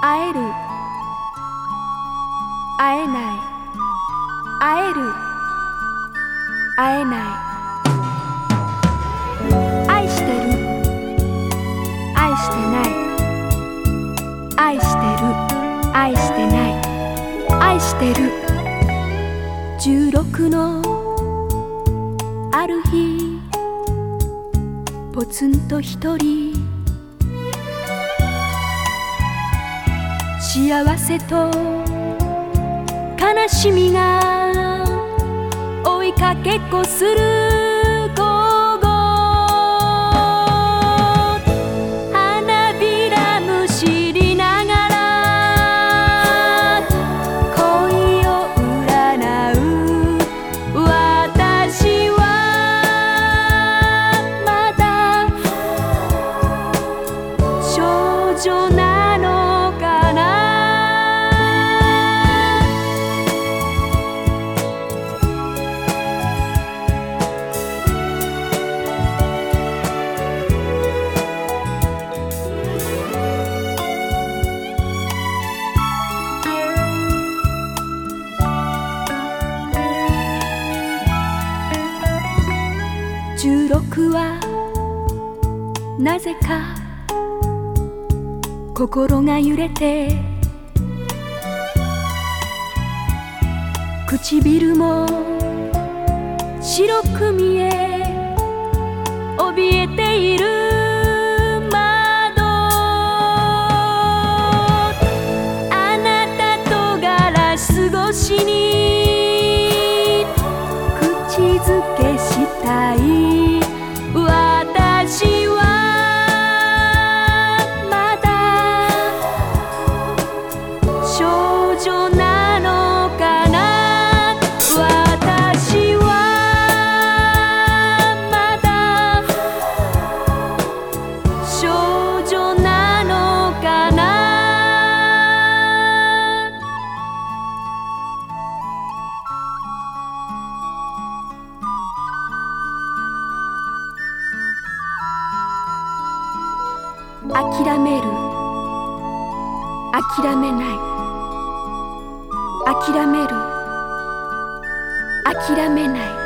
会える。会えない。会える。会えない。愛してる。愛してない。愛してる。愛してない。愛してる。16の。ある日ポツンと一人。幸せと悲しみが追いかけっこする。16はなぜか心が揺れて唇も白く見え諦める。諦めない。諦める。諦めない。